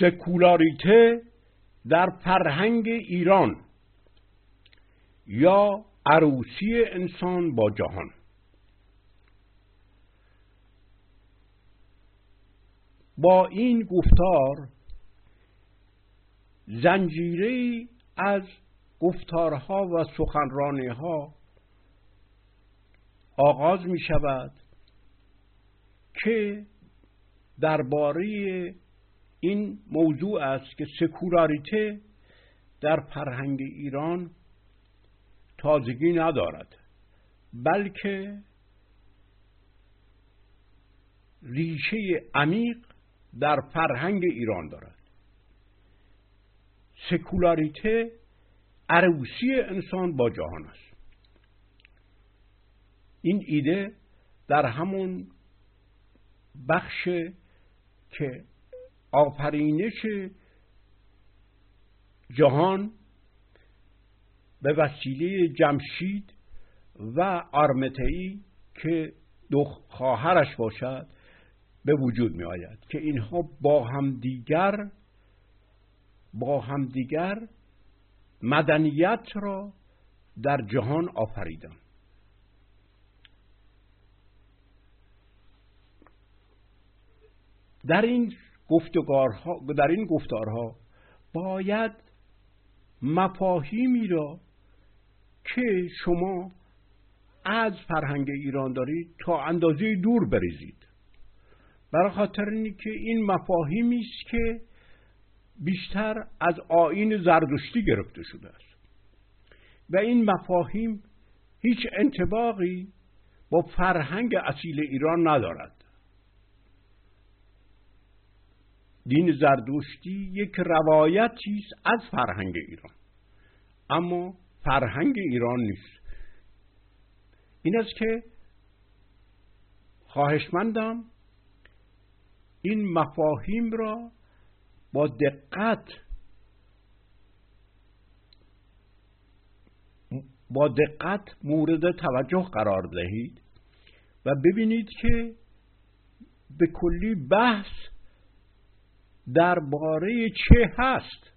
سکولاریته در فرهنگ ایران یا عروسی انسان با جهان. با این گفتار زنجیره از گفتارها و سخنرانی ها آغاز می شود که درباره این موضوع است که سکولاریته در فرهنگ ایران تازگی ندارد بلکه ریشه عمیق در فرهنگ ایران دارد. سکولاریته عروسی انسان با جهان است. این ایده در همون بخش که آفرینش جهان به وسیله جمشید و آرمتئی که دو خواهرش باشد به وجود می آید که اینها با همدیگر با همدیگر مدنیت را در جهان آفریدن در این گفتگارها در این گفتارها باید مفاهیمی را که شما از فرهنگ ایران دارید تا اندازه دور بریزید. برای خاطر اینی که این مفاهیمی است که بیشتر از آین زردشتی گرفته شده است. و این مفاهیم هیچ انتباقی با فرهنگ اصیل ایران ندارد. دین زردشتی یک روایتی است از فرهنگ ایران. اما فرهنگ ایران نیست. این است که خواهشمندم این مفاهیم را با دقت با دقت مورد توجه قرار دهید و ببینید که به کلی بحث درباره چه هست.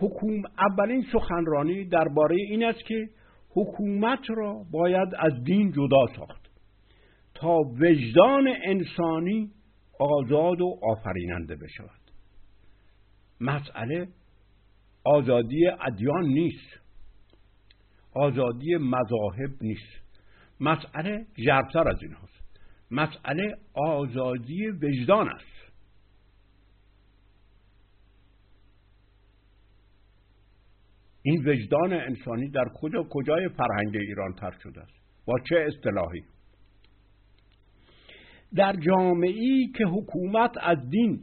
حکوم اولین سخنرانی درباره این است که حکومت را باید از دین جدا ساخت تا وجدان انسانی آزاد و آفریننده بشود. مسئله آزادی ادیان نیست. آزادی مذاهب نیست. مسئله ژرفتر از این هست مسئله آزادی وجدان است. این وجدان انسانی در کجا کجای فرهنگ ایران تر شده است؟ با چه اصطلاحی؟ در جامعه ای که حکومت از دین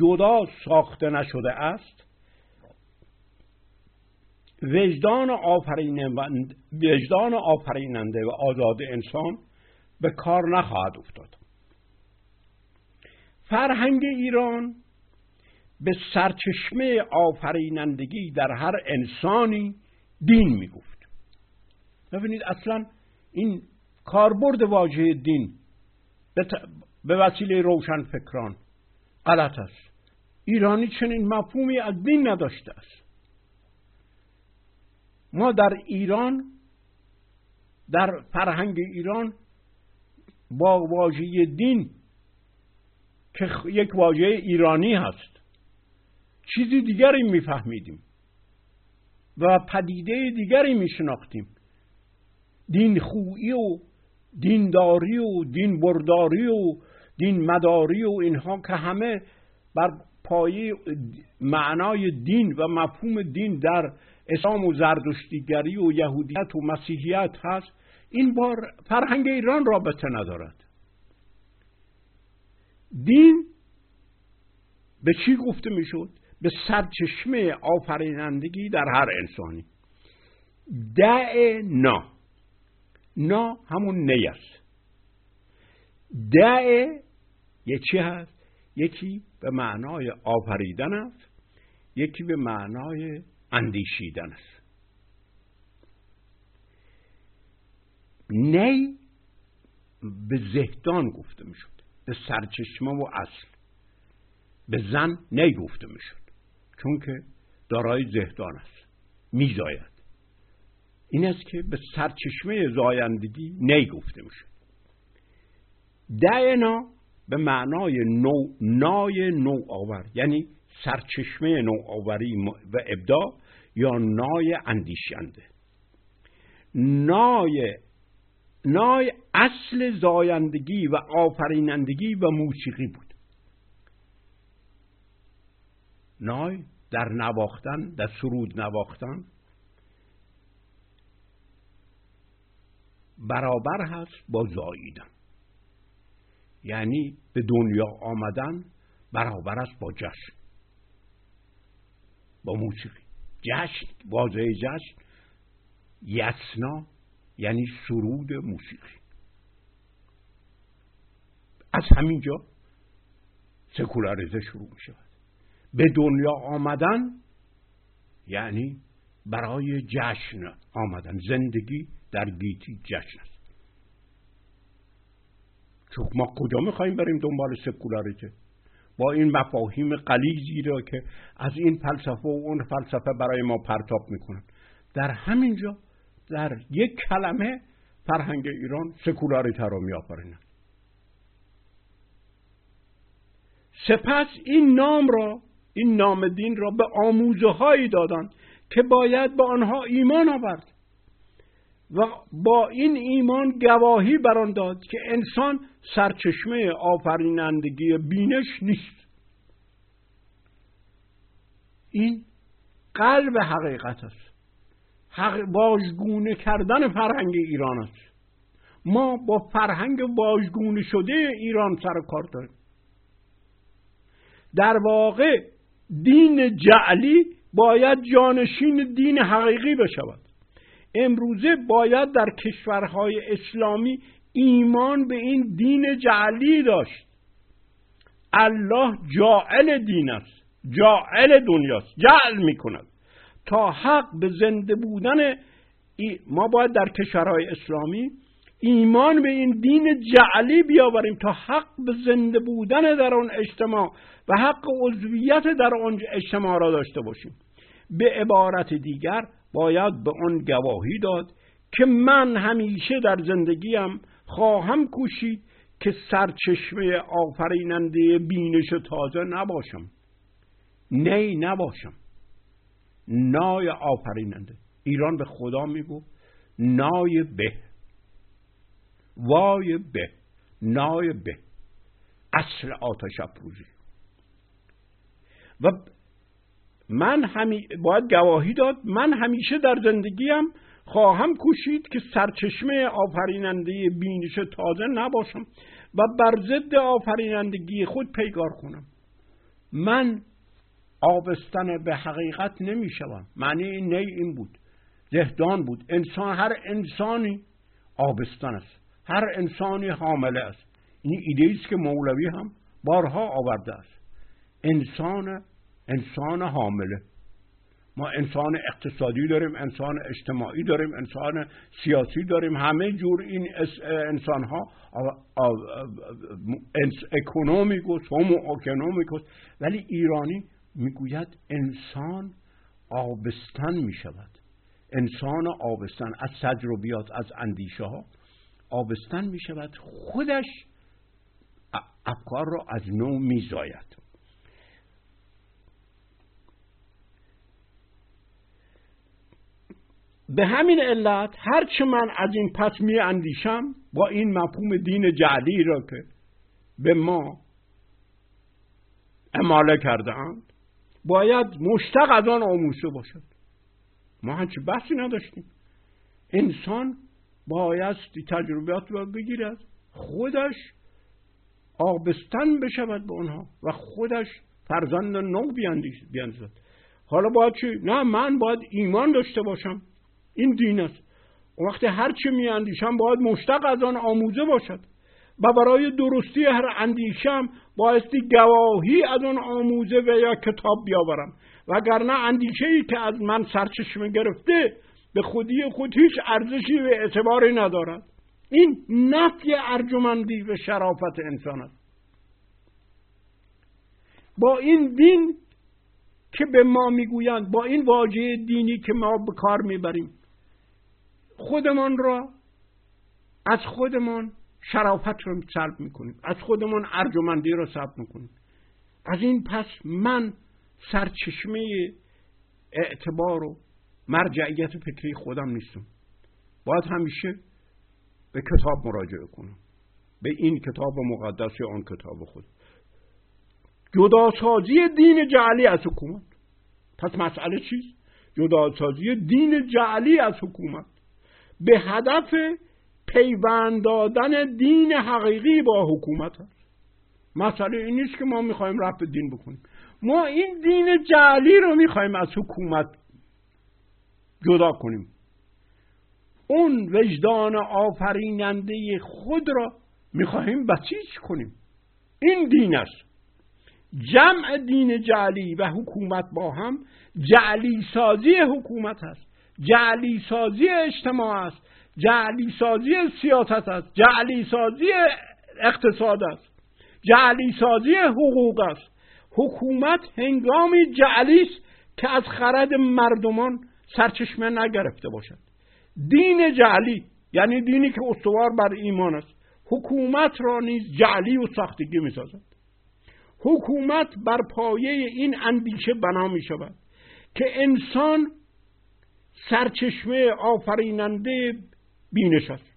جدا ساخته نشده است وجدان آفریننده, وجدان آفریننده و آزاد انسان به کار نخواهد افتاد. فرهنگ ایران به سرچشمه آفرینندگی در هر انسانی دین می‌گفت. ببینید اصلا این کاربرد واژه دین به وسیله روشن فکران غلط است. ایرانی چنین مفهومی از دین نداشته است. ما در ایران در فرهنگ ایران با واژه دین که یک واژه ایرانی هست. چیزی دیگری میفهمیدیم و پدیده دیگری میشناختیم. دین خویی و دینداری و دین برداری و دین مداری و اینها که همه بر پایه معنای دین و مفهوم دین در اسلام و زردشتیگری و یهودیت و مسیحیت هست این بار فرهنگ ایران رابطه ندارد. دین به چی گفته می‌شد؟ به سرچشمه آفرینندگی در هر انسانی. دع نا. نا همون نی است. دع یه چی هست؟ یکی به معنای آفریدن است یکی به معنای اندیشیدن است. نی به زهدان گفته می شود به سرچشمه و اصل. به زن نی گفته می‌شد. چون که دارای زهدان است. میزاید. این است که به سرچشمه زایندگی نی گفته می‌شد. دعنا به معنای نو نای نوآور یعنی سرچشمه نوآوری و ابداع یا نای اندیشنده. نای نای اصل زایندگی و آفرینندگی و موسیقی بود. نای در نواختن در سرود نواختن. برابر هست با زاییدن یعنی به دنیا آمدن برابر است با جشن. با موسیقی. جشن واژه جشن یسنا یعنی سرود موسیقی. از همینجا سکولاریزه شروع می شود به دنیا آمدن یعنی برای جشن آمدن. زندگی در گیتی جشن است. چون ما کجا می‌خوایم بریم دنبال سکولاریته؟ با این مفاهیم قلیزی را که از این فلسفه و اون فلسفه برای ما پرتاب می‌کنن. در همینجا در یک کلمه فرهنگ ایران سکولاریته را میآفرینند سپس این نام را این نام دین را به آموزه هایی دادند که باید به آنها ایمان آورد و با این ایمان گواهی بر آن داد که انسان سرچشمه آفرینندگی بینش نیست. این قلب حقیقت است. حق واژگونه کردن فرهنگ ایران است. ما با فرهنگ واژگونه شده ایران سر کار داریم. در واقع دین جعلی باید جانشین دین حقیقی بشود. امروزه باید در کشورهای اسلامی ایمان به این دین جعلی داشت. الله جاعل دین است جاعل دنیاست جعل می کند تا حق به زنده بودن ما باید در کشورهای اسلامی ایمان به این دین جعلی بیاوریم تا حق به زنده بودن در آن اجتماع و حق عضویت در آن اجتماع را داشته باشیم. به عبارت دیگر باید به آن گواهی داد که من همیشه در زندگیم خواهم کوشید که سرچشمه آفریننده بینش تازه نباشم. نی نباشم. نای آفریننده. ایران به خدا میگو نای به وای به نای به. اصل آتش افروزی. و من همی باید گواهی داد من همیشه در زندگیم خواهم کوشید که سرچشمه آفریننده بینش تازه نباشم و بر ضد آفرینندگی خود پیگار کنم. من آبستن به حقیقت نمی شوم. معنی این نی این بود. زهدان بود. انسان هر انسانی آبستن است. هر انسانی حامله است. این ایده است که مولوی هم بارها آورده است. انسان انسان حامله. ما انسان اقتصادی داریم انسان اجتماعی داریم انسان سیاسی داریم. همه جور این انسان ها اکونومیکوس هومو اکونومیکوس ولی ایرانی می‌گوید انسان آبستن می شود انسان آبستن از تجربیات از اندیشه ها آبستن می شود خودش افکار را از نو می زاید. به همین علت هرچه من از این پس می اندیشم با این مفهوم دین جعلی را که به ما اماله کرده اند باید مشتق از آن آموزه باشد. ما هنچه بحثی نداشتیم. انسان بایستی تجربیات را بگیرد. خودش آبستن بشود به آنها و خودش فرزند نو بیاندازد حالا باید چی؟ نه من باید ایمان داشته باشم. این دین است. وقتی هر چه می اندیشم باید مشتق از آن آموزه باشد. و برای درستی هر اندیشم بایستی گواهی از آن آموزه و یا کتاب بیاورم. وگرنه اندیشه ای که از من سرچشمه گرفته به خودی خود هیچ ارزشی و اعتباری ندارد. این نفی ارجمندی و شرافت انسان است. با این دین که به ما می‌گویند با این واژه دینی که ما به کار می‌بریم خودمان را از خودمان شرافت رو سلب می‌کنیم. از خودمان ارجمندی رو سلب می‌کنیم. از این پس من سرچشمه اعتبار و مرجعیت فکری خودم نیستم. باید همیشه به کتاب مراجعه کنم. به این کتاب مقدس یا آن کتاب خود. جداسازی دین جعلی از حکومت. پس مسئله چیست؟ جداسازی دین جعلی از حکومت. به هدف پیوند دادن دین حقیقی با حکومت هست مسئله این نیست که ما می‌خوایم رفت دین بکنیم. ما این دین جعلی رو می‌خوایم از حکومت جدا کنیم. اون وجدان آفریننده خود را می‌خواهیم بسیج کنیم. این دین است. جمع دین جعلی و حکومت با هم جعلی سازی حکومت است. جعلی سازی اجتماع است. جعلی سازی سیاست است. جعلی سازی اقتصاد است. جعلی سازی حقوق است. حکومت هنگامی جعلی است که از خرد مردمان سرچشمه نگرفته باشد. دین جعلی یعنی دینی که استوار بر ایمان است حکومت را نیز جعلی و ساختگی می سازد حکومت بر پایه این اندیشه بنا می شود که انسان سرچشمه آفریننده بینش است.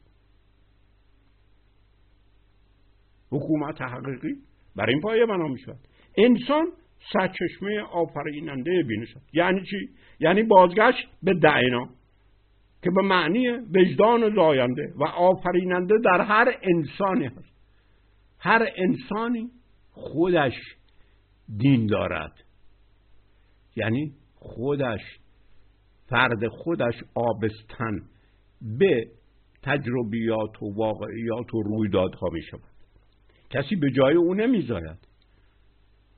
حکومت حقیقی بر این پایه بنا می شود انسان سرچشمه آفریننده بینش یعنی چی؟ یعنی بازگشت به دعینا که به معنی وجدان زاینده و آفریننده در هر انسانی هست. هر انسانی خودش دین دارد. یعنی خودش فرد خودش آبستن به تجربیات و واقعیات و رویدادها می شود کسی به جای او نمی‌ذارد.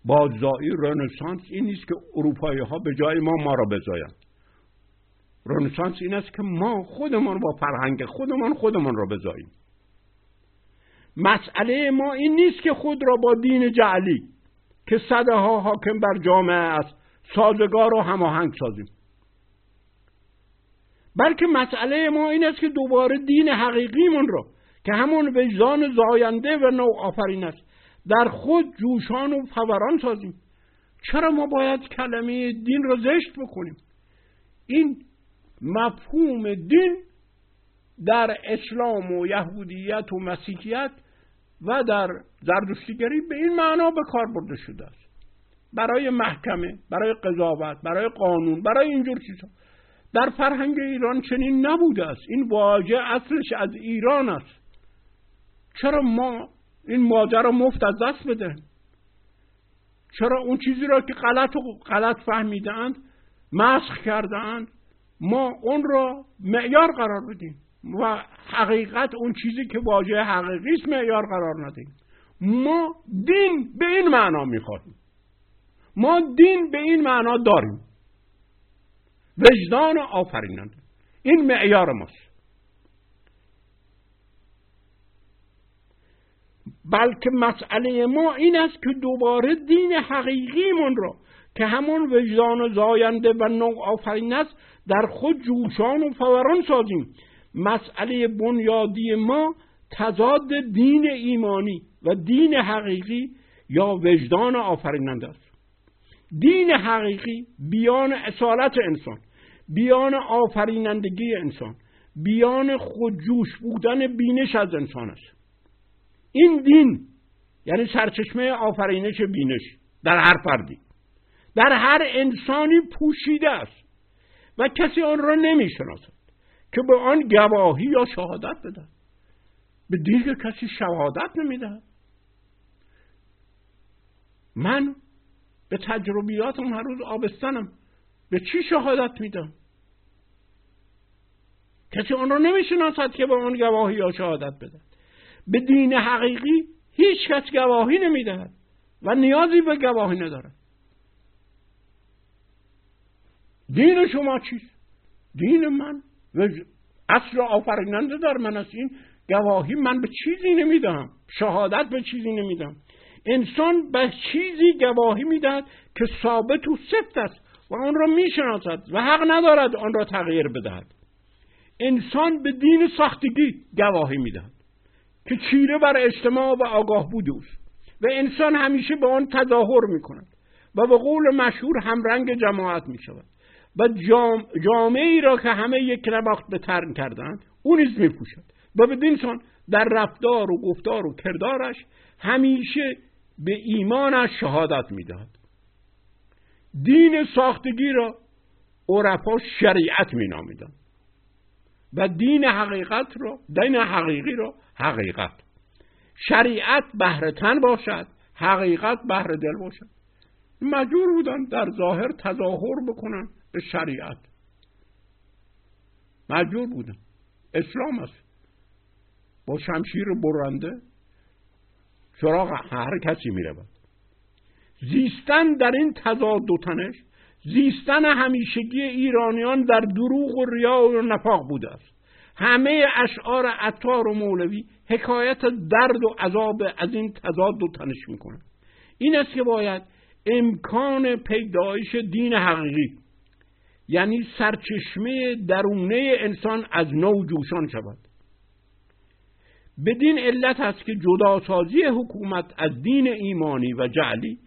بازایی رنسانس این نیست که اروپایی ها به جای ما ما را بزایند. رنسانس این است که ما خودمان با فرهنگ خودمان خودمان را بزاییم. مسئله ما این نیست که خود را با دین جعلی که صده ها حاکم بر جامعه است سازگار و هماهنگ سازیم. بلکه مسئله ما این است که دوباره دین حقیقیمون را که همون وجدان زاینده و نوع آفرین است در خود جوشان و فوران سازیم. چرا ما باید کلمه دین را زشت بکنیم این مفهوم دین در اسلام و یهودیت و مسیحیت و در زردشتیگری به این معنا به کار برده شده است. برای محکمه برای قضاوت برای قانون برای اینجور چیزها در فرهنگ ایران چنین نبوده است. این واژه اصلش از ایران است. چرا ما این ماجرا مفت از دست بده. چرا اون چیزی را که غلط و غلط فهمیدند مسخ کردند؟ ما اون را معیار قرار بدیم و حقیقت اون چیزی که واژه حقیقی است معیار قرار ندیم. ما دین به این معنا می‌خواهیم ما دین به این معنا داریم. وجدان آفریننده. این معیار ماست. بلکه مسئله ما این است که دوباره دین حقیقیمون را که همون وجدان زاینده و نوع آفرین است در خود جوشان و فوران سازیم. مسئله بنیادی ما تضاد دین ایمانی و دین حقیقی یا وجدان آفریننده است. دین حقیقی بیان اصالت انسان بیان آفرینندگی انسان بیان خودجوش بودن بینش از انسان است. این دین یعنی سرچشمه آفرینش بینش در هر فردی. در هر انسانی پوشیده است و کسی آن را نمی‌شناسد که به آن گواهی یا شهادت بده. به دین کسی شهادت نمی‌دهد من به تجربیاتم هر روز آبستنم. به چی شهادت میدم؟ کسی آن را نمی‌شناسد که به آن گواهی یا شهادت بده. به دین حقیقی هیچ کس گواهی نمی‌دهد و نیازی به گواهی ندارد. دین شما چیست؟ دین من اصل آفریننده در من است. این گواهی من به چیزی نمی‌دهم. شهادت به چیزی نمیدم انسان به چیزی گواهی می‌دهد که ثابت و سفت است و آن را می‌شناسد و حق ندارد آن را تغییر بدهد. انسان به دین ساختگی گواهی می‌دهد. که چیره بر اجتماع و آگاه بود و انسان همیشه به آن تظاهر می کند و به قول مشهور همرنگ جماعت می شود و جامعه ای را که همه یک نواخت به ترن کردند او نیز می پوشد و به سان در رفتار و گفتار و کردارش همیشه به ایمانش شهادت می‌دهد. دین ساختگی را عرفا شریعت مینامیدند. و دین حقیقت را دین حقیقی را حقیقت. شریعت بهر تن باشد حقیقت بهر دل باشد. مجبور بودن در ظاهر تظاهر بکنن به شریعت. مجبور بودن. اسلام است. با شمشیر برنده سراغ هر کسی میره زیستن در این تضاد و تنش زیستن همیشگی ایرانیان در دروغ و ریا و نفاق بوده است. همه اشعار عطار و مولوی حکایت درد و عذاب از این تضاد و تنش می‌کنه این است که باید امکان پیدایش دین حقیقی یعنی سرچشمه درونه انسان از نو جوشان شود. بدین علت است که جداسازی حکومت از دین ایمانی و جعلی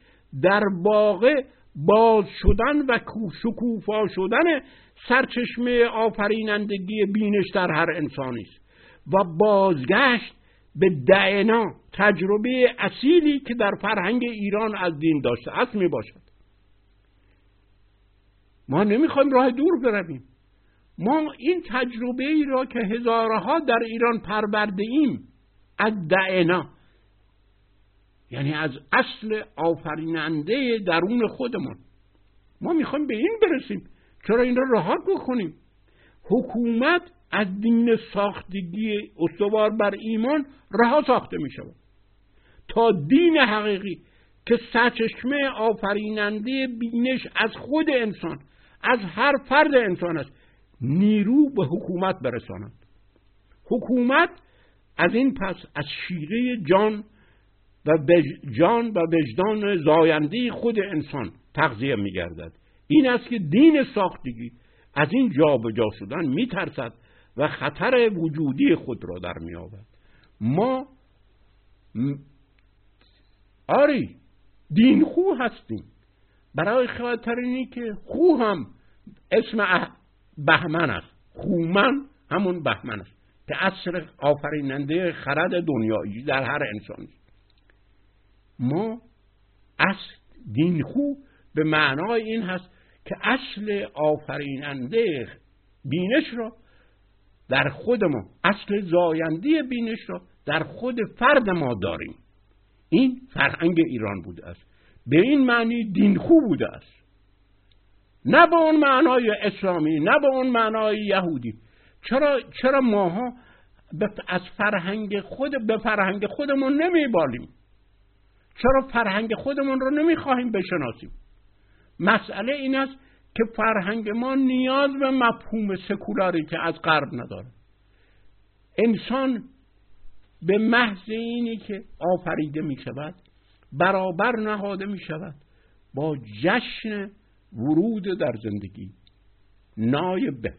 در واقع باز شدن و شکوفا شدن سرچشمه آفرینندگی بینش در هر انسانی است و بازگشت به دعنا تجربه اصیلی که در فرهنگ ایران از دین داشته است می باشد ما نمی‌خوایم راه دور برویم. ما این تجربه ای را که هزارها در ایران پرورده ایم از دعنا یعنی از اصل آفریننده درون خودمان. ما می‌خوایم به این برسیم. چرا این را رها بکنیم؟ حکومت از دین ساختگی استوار بر ایمان رها ساخته می شود تا دین حقیقی که سرچشمه آفریننده بینش از خود انسان از هر فرد انسان است نیرو به حکومت برساند. حکومت از این پس از شیره جان و جان و وجدان زاینده خود انسان تغذیه می گردد این است که دین ساختگی از این جا به جا شدن می ترسد و خطر وجودی خود را در می آورد ما آری دین خو هستیم. برای خاطر اینی که خو هم اسم بهمن است. خومن همون بهمن است. که اصل آفریننده خرد دنیایی در هر انسان ما اصل دین خو به معنای این هست که اصل آفریننده بینش را در خود ما اصل زاینده بینش را در خود فرد ما داریم. این فرهنگ ایران بوده است. به این معنی دینخو بوده است. نه به اون معنای اسلامی نه به اون معنای یهودی. چرا چرا ماها از فرهنگ خود به فرهنگ خودمون نمیبالیم؟ چرا فرهنگ خودمون رو نمی‌خواهیم بشناسیم؟ مسئله این است که فرهنگ ما نیاز به مفهوم سکولاری که از غرب نداره. انسان به محض اینی که آفریده می شود برابر نهاده می شود با جشن ورود در زندگی. نایبه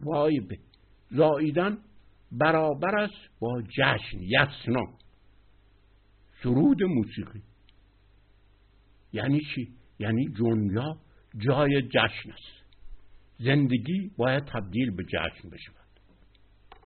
وایبه زاییدن برابر است با جشن یسنا. سرود موسیقی. یعنی چی؟ یعنی دنیا جای جشن است. زندگی باید تبدیل به جشن بشه.